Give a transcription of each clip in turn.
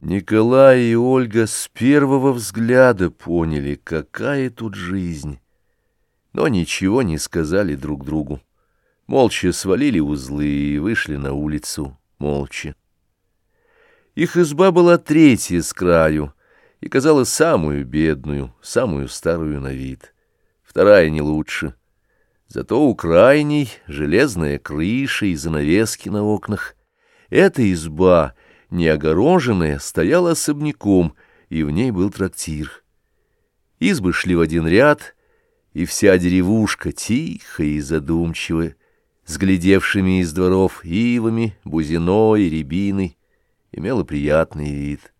Николай и Ольга с первого взгляда поняли, какая тут жизнь, но ничего не сказали друг другу. Молча свалили узлы и вышли на улицу, молча. Их изба была третья с краю и казалась самую бедную, самую старую на вид. Вторая не лучше. Зато у крайней железная крыша и занавески на окнах. Эта изба — неогороженная, стояла особняком, и в ней был трактир. Избы шли в один ряд, и вся деревушка, тихая и задумчивая, с глядевшими из дворов ивами, бузиной, рябиной, имела приятный вид.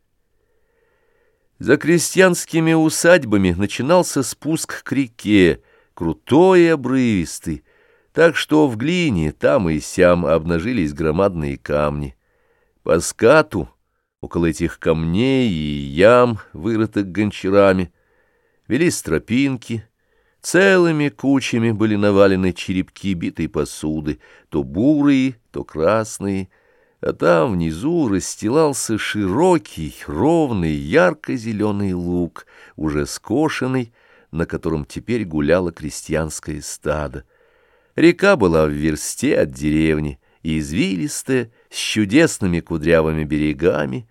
За крестьянскими усадьбами начинался спуск к реке, крутой и обрывистый, так что в глине там и сям обнажились громадные камни. По скату, около этих камней и ям, вырытых гончарами, велись тропинки, целыми кучами были навалены черепки битой посуды, то бурые, то красные, а там внизу расстилался широкий, ровный, ярко-зеленый луг, уже скошенный, на котором теперь гуляло крестьянское стадо. Река была в версте от деревни, извилистая, с чудесными кудрявыми берегами.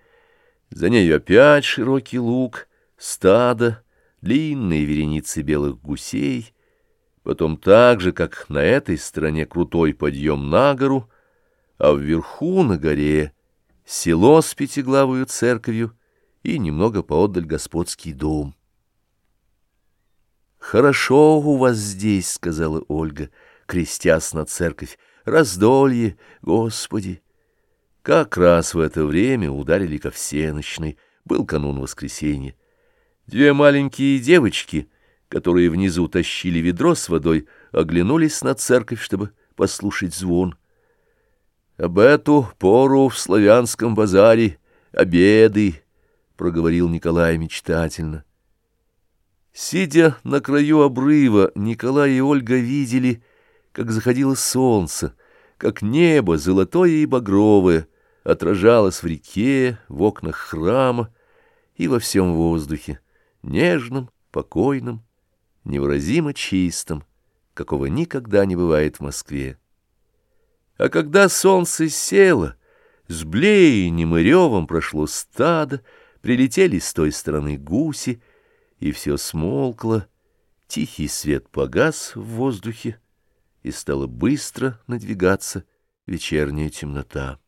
За нею опять широкий луг, стадо, длинные вереницы белых гусей. Потом так же, как на этой стороне крутой подъем на гору, а вверху на горе село с пятиглавою церковью и немного поодаль господский дом. «Хорошо у вас здесь», — сказала Ольга, крестясь на церковь раздолье, Господи! Как раз в это время ударили ко всеночной, был канун воскресенья. Две маленькие девочки, которые внизу тащили ведро с водой, оглянулись на церковь, чтобы послушать звон. «Об эту пору в славянском базаре обеды», — проговорил Николай мечтательно. Сидя на краю обрыва, Николай и Ольга видели, как заходило солнце, как небо, золотое и багровое, отражалось в реке, в окнах храма и во всем воздухе, нежным, покойным, невыразимо чистым, какого никогда не бывает в Москве. А когда солнце село, с блеянием и ревом прошло стадо, прилетели с той стороны гуси, и все смолкло, тихий свет погас в воздухе, и стала быстро надвигаться вечерняя темнота.